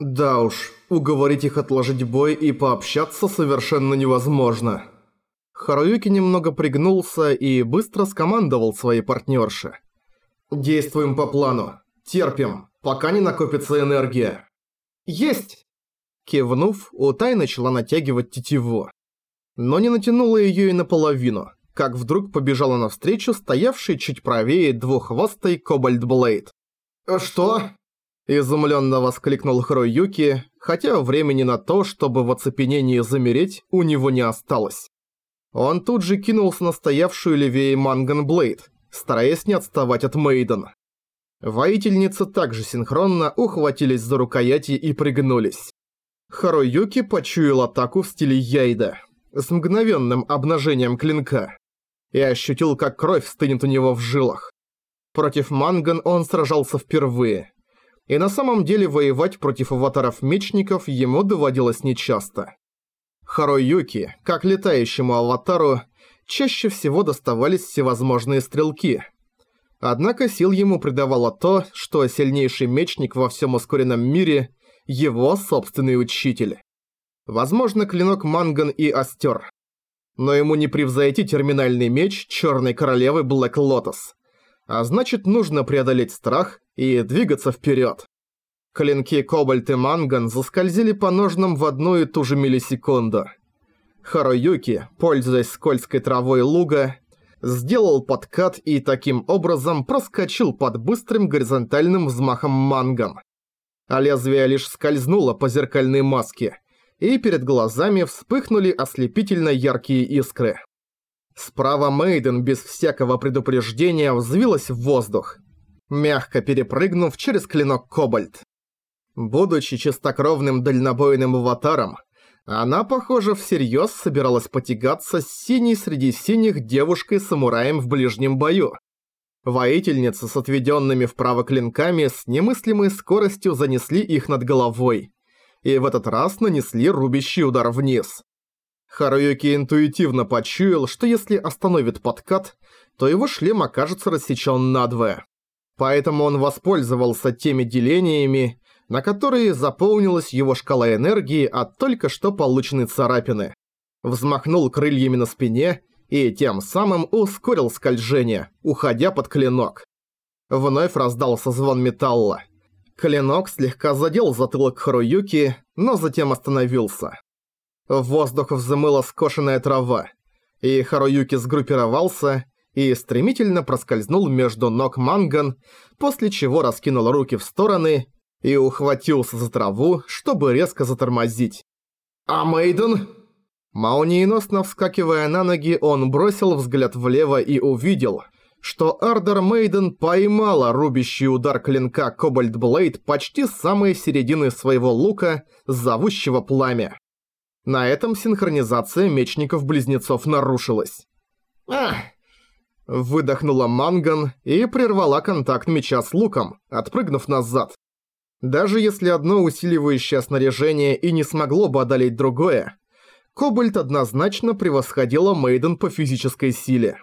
Да уж, уговорить их отложить бой и пообщаться совершенно невозможно. Харуюки немного пригнулся и быстро скомандовал своей партнерше. «Действуем по плану. Терпим, пока не накопится энергия». «Есть!» Кивнув, Утай начала натягивать тетиву. Но не натянула её и наполовину, как вдруг побежала навстречу стоявшей чуть правее двуххвостой Кобальт Блейд. «Что?» Изумленно воскликнул Хроюки, хотя времени на то, чтобы в оцепенении замереть, у него не осталось. Он тут же кинулся на стоявшую левее Манган Блейд, стараясь не отставать от Мейден. Воительницы также синхронно ухватились за рукояти и пригнулись. Харуюки почуял атаку в стиле Яйда, с мгновенным обнажением клинка, и ощутил, как кровь стынет у него в жилах. Против Манган он сражался впервые, и на самом деле воевать против аватаров-мечников ему доводилось нечасто. Харуюки, как летающему аватару, чаще всего доставались всевозможные стрелки. Однако сил ему придавало то, что сильнейший мечник во всем ускоренном мире – его собственный учитель. Возможно, клинок Манган и остер. Но ему не превзойти терминальный меч Черной Королевы Блэк Лотос. А значит, нужно преодолеть страх и двигаться вперед. Клинки Кобальт и Манган заскользили по ножнам в одну и ту же миллисекунду. Харуюки, пользуясь скользкой травой луга, сделал подкат и таким образом проскочил под быстрым горизонтальным взмахом манган. А лезвие лишь скользнуло по зеркальной маске, и перед глазами вспыхнули ослепительно яркие искры. Справа Мейден без всякого предупреждения взвилась в воздух мягко перепрыгнув через клинок Кобальт. Будучи чистокровным дальнобойным аватаром, она, похоже, всерьез собиралась потягаться с синей среди синих девушкой-самураем в ближнем бою. Воительницы с отведенными вправо клинками с немыслимой скоростью занесли их над головой. И в этот раз нанесли рубящий удар вниз. Харуюки интуитивно почуял, что если остановит подкат, то его шлем окажется рассечен надвое. Поэтому он воспользовался теми делениями, на которые заполнилась его шкала энергии от только что полученной царапины. Взмахнул крыльями на спине и тем самым ускорил скольжение, уходя под клинок. Вновь раздался звон металла. Клинок слегка задел затылок Харуюки, но затем остановился. В воздух взмыла скошенная трава, и Харуюки сгруппировался и стремительно проскользнул между ног Манган, после чего раскинул руки в стороны и ухватился за траву, чтобы резко затормозить. «А Мейден?» Молниеносно вскакивая на ноги, он бросил взгляд влево и увидел, что Ардер Мейден поймала рубящий удар клинка Кобальт Блейд почти с самой середины своего лука, зовущего пламя. На этом синхронизация мечников-близнецов нарушилась. «Ах!» Выдохнула Манган и прервала контакт меча с луком, отпрыгнув назад. Даже если одно усиливающее снаряжение и не смогло бы одолеть другое, Кобальт однозначно превосходила Мейден по физической силе.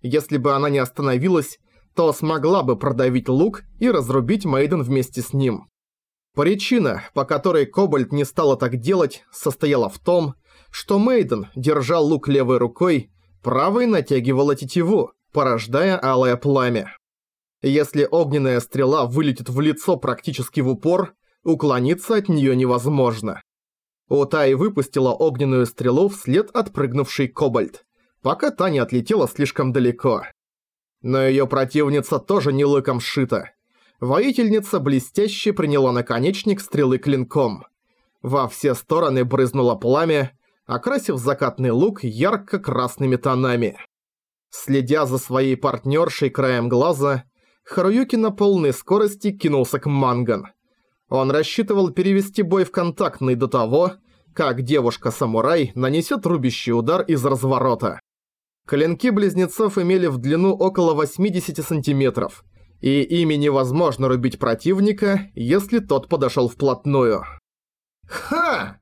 Если бы она не остановилась, то смогла бы продавить лук и разрубить Мейден вместе с ним. Причина, по которой Кобальт не стала так делать, состояла в том, что Мейден, держа лук левой рукой, правой натягивала тетиву, порождая алое пламя. Если огненная стрела вылетит в лицо практически в упор, уклониться от нее невозможно. Утай выпустила огненную стрелу вслед отпрыгнувшей Кобальт, пока та не отлетела слишком далеко. Но ее противница тоже не лыком шита. Воительница блестяще приняла наконечник стрелы клинком. Во все стороны брызнуло пламя, окрасив закатный лук ярко-красными тонами. Следя за своей партнершей краем глаза, Харуюки на полной скорости кинулся к Манган. Он рассчитывал перевести бой в контактный до того, как девушка-самурай нанесет рубящий удар из разворота. Клинки близнецов имели в длину около 80 сантиметров, и ими невозможно рубить противника, если тот подошел вплотную. «Ха!»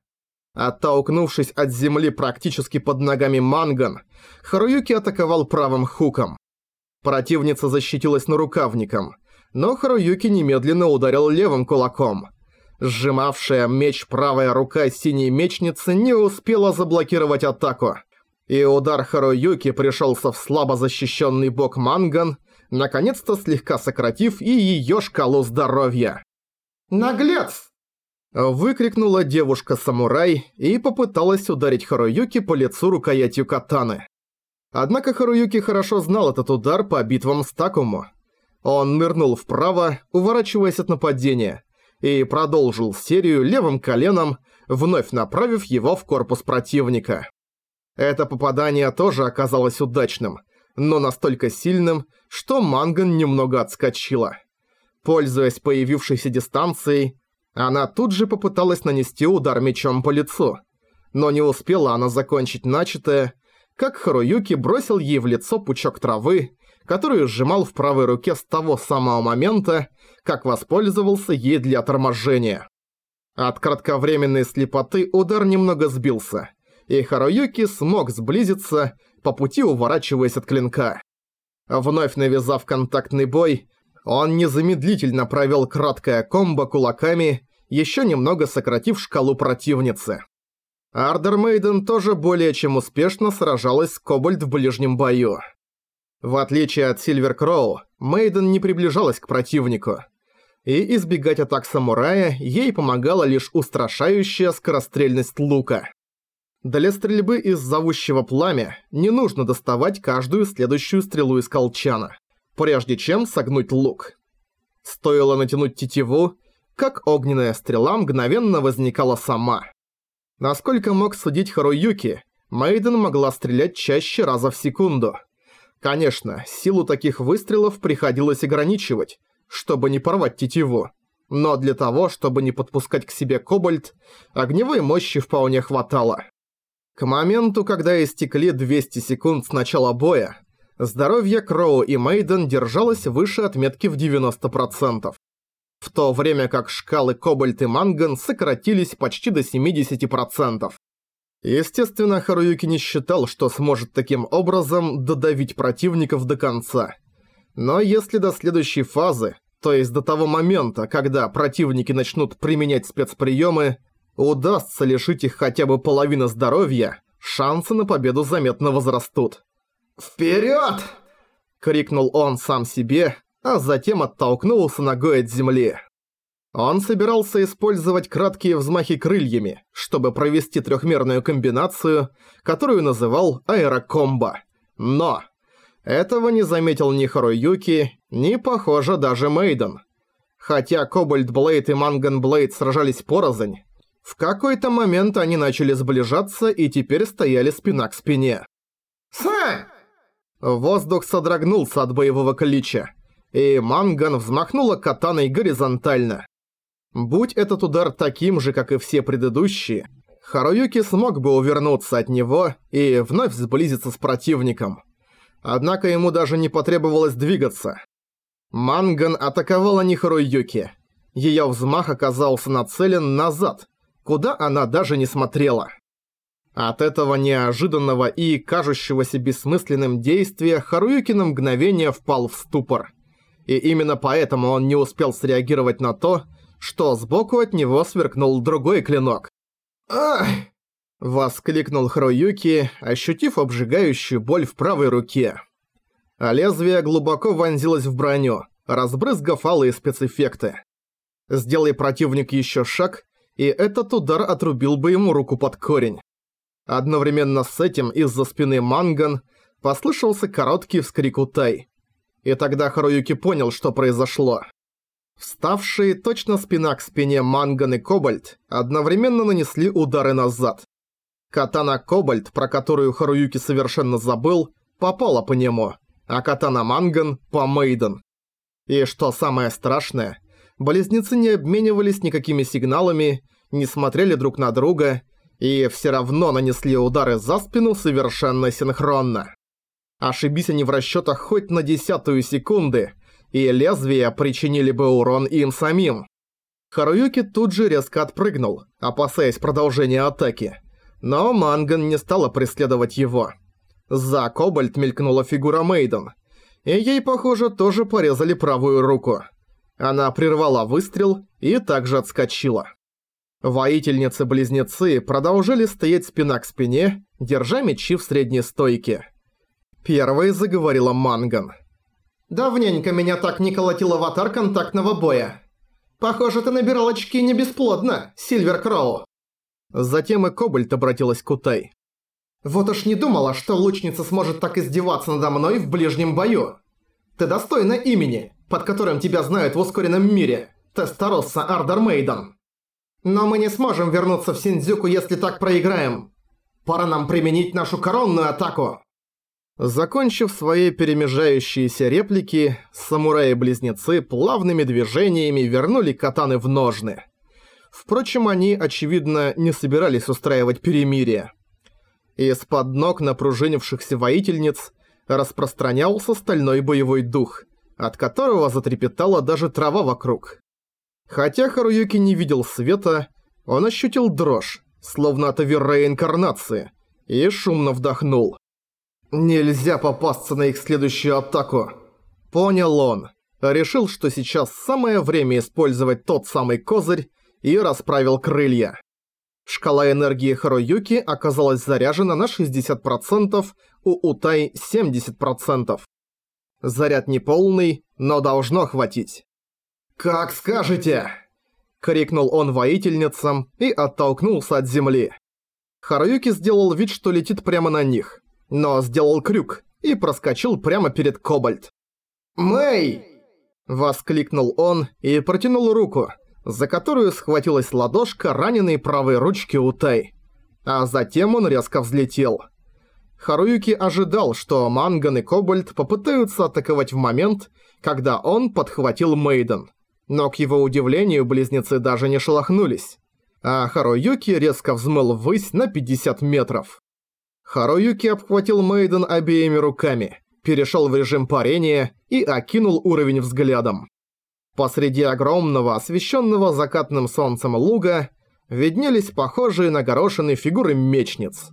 Оттолкнувшись от земли практически под ногами Манган, Харуюки атаковал правым хуком. Противница защитилась нарукавником, но Харуюки немедленно ударил левым кулаком. Сжимавшая меч правая рука синей мечницы не успела заблокировать атаку. И удар Харуюки пришелся в слабо защищенный бок Манган, наконец-то слегка сократив и ее шкалу здоровья. «Наглец!» Выкрикнула девушка-самурай и попыталась ударить Харуюки по лицу рукоятью катаны. Однако Харуюки хорошо знал этот удар по битвам с Такому. Он нырнул вправо, уворачиваясь от нападения, и продолжил серию левым коленом, вновь направив его в корпус противника. Это попадание тоже оказалось удачным, но настолько сильным, что Манган немного отскочила. Пользуясь появившейся дистанцией, она тут же попыталась нанести удар мечом по лицу. Но не успела она закончить начатое, как Харуюки бросил ей в лицо пучок травы, которую сжимал в правой руке с того самого момента, как воспользовался ей для торможения. От кратковременной слепоты удар немного сбился, и Харуюки смог сблизиться, по пути уворачиваясь от клинка. Вновь навязав контактный бой, он незамедлительно провел краткое комбо кулаками, еще немного сократив шкалу противницы. Ардер Мейден тоже более чем успешно сражалась с Кобальт в ближнем бою. В отличие от Сильвер Кроу, Мейден не приближалась к противнику. И избегать атак самурая ей помогала лишь устрашающая скорострельность лука. Для стрельбы из зовущего пламя не нужно доставать каждую следующую стрелу из колчана прежде чем согнуть лук. Стоило натянуть тетиву, как огненная стрела мгновенно возникала сама. Насколько мог судить Харуюки, Мейден могла стрелять чаще раза в секунду. Конечно, силу таких выстрелов приходилось ограничивать, чтобы не порвать тетиву. Но для того, чтобы не подпускать к себе кобальт, огневой мощи вполне хватало. К моменту, когда истекли 200 секунд с начала боя, здоровье Кроу и Мейден держалось выше отметки в 90%. В то время как шкалы Кобальт и Манган сократились почти до 70%. Естественно, Харуюки не считал, что сможет таким образом додавить противников до конца. Но если до следующей фазы, то есть до того момента, когда противники начнут применять спецприемы, удастся лишить их хотя бы половины здоровья, шансы на победу заметно возрастут. «Вперед!» — крикнул он сам себе, а затем оттолкнулся ногой от земли. Он собирался использовать краткие взмахи крыльями, чтобы провести трехмерную комбинацию, которую называл аэрокомбо. Но этого не заметил ни Харуюки, ни, похоже, даже Мейден. Хотя Кобальт Блейд и Манган Блейд сражались порознь, в какой-то момент они начали сближаться и теперь стояли спина к спине. «Сэ!» Воздух содрогнулся от боевого клича, и Манган взмахнула катаной горизонтально. Будь этот удар таким же, как и все предыдущие, Харуюки смог бы увернуться от него и вновь сблизиться с противником. Однако ему даже не потребовалось двигаться. Манган атаковала не Харуюки. Её взмах оказался нацелен назад, куда она даже не смотрела. От этого неожиданного и кажущегося бессмысленным действия Харуюки на мгновение впал в ступор. И именно поэтому он не успел среагировать на то, что сбоку от него сверкнул другой клинок. «Ах!» – воскликнул Харуюки, ощутив обжигающую боль в правой руке. А лезвие глубоко вонзилось в броню, разбрызгав алые спецэффекты. Сделай противник еще шаг, и этот удар отрубил бы ему руку под корень. Одновременно с этим из-за спины Манган послышался короткий вскрик Утай. И тогда Харуюки понял, что произошло. Вставшие точно спина к спине Манган и Кобальт одновременно нанесли удары назад. Катана Кобальт, про которую Харуюки совершенно забыл, попала по нему, а катана Манган – по Мейден. И что самое страшное, близнецы не обменивались никакими сигналами, не смотрели друг на друга – и все равно нанесли удары за спину совершенно синхронно. Ошибись они в расчетах хоть на десятую секунды, и лезвия причинили бы урон им самим. Харуюки тут же резко отпрыгнул, опасаясь продолжения атаки. Но Манган не стала преследовать его. За Кобальт мелькнула фигура Мейден, и ей, похоже, тоже порезали правую руку. Она прервала выстрел и также отскочила. Воительницы-близнецы продолжили стоять спина к спине, держа мечи в средней стойке. Первой заговорила Манган. «Давненько меня так не колотил аватар контактного боя. Похоже, ты набирал очки не бесплодно, Сильвер Кроу». Затем и Кобальт обратилась к Утай. «Вот уж не думала, что лучница сможет так издеваться надо мной в ближнем бою. Ты достойна имени, под которым тебя знают в ускоренном мире, Тестороса Ардер Мейден. Но мы не сможем вернуться в Синдзюку, если так проиграем. Пора нам применить нашу коронную атаку». Закончив свои перемежающиеся реплики, самураи-близнецы плавными движениями вернули катаны в ножны. Впрочем, они, очевидно, не собирались устраивать перемирие. Из-под ног напружинившихся воительниц распространялся стальной боевой дух, от которого затрепетала даже трава вокруг. Хотя Харуюки не видел света, он ощутил дрожь, словно от реинкарнации, и шумно вдохнул. «Нельзя попасться на их следующую атаку!» Понял он. Решил, что сейчас самое время использовать тот самый козырь, и расправил крылья. Шкала энергии Харуюки оказалась заряжена на 60%, у Утай 70%. Заряд не полный, но должно хватить. «Как скажете!» — крикнул он воительницам и оттолкнулся от земли. Харуюки сделал вид, что летит прямо на них, но сделал крюк и проскочил прямо перед Кобальт. «Мэй!» — воскликнул он и протянул руку, за которую схватилась ладошка раненой правой ручки Утай. А затем он резко взлетел. Харуюки ожидал, что Манган и Кобальт попытаются атаковать в момент, когда он подхватил Мейден. Но к его удивлению близнецы даже не шелохнулись. А Харуюки резко взмыл ввысь на 50 метров. Харуюки обхватил Мейден обеими руками, перешел в режим парения и окинул уровень взглядом. Посреди огромного, освещенного закатным солнцем луга, виднелись похожие на горошины фигуры мечниц.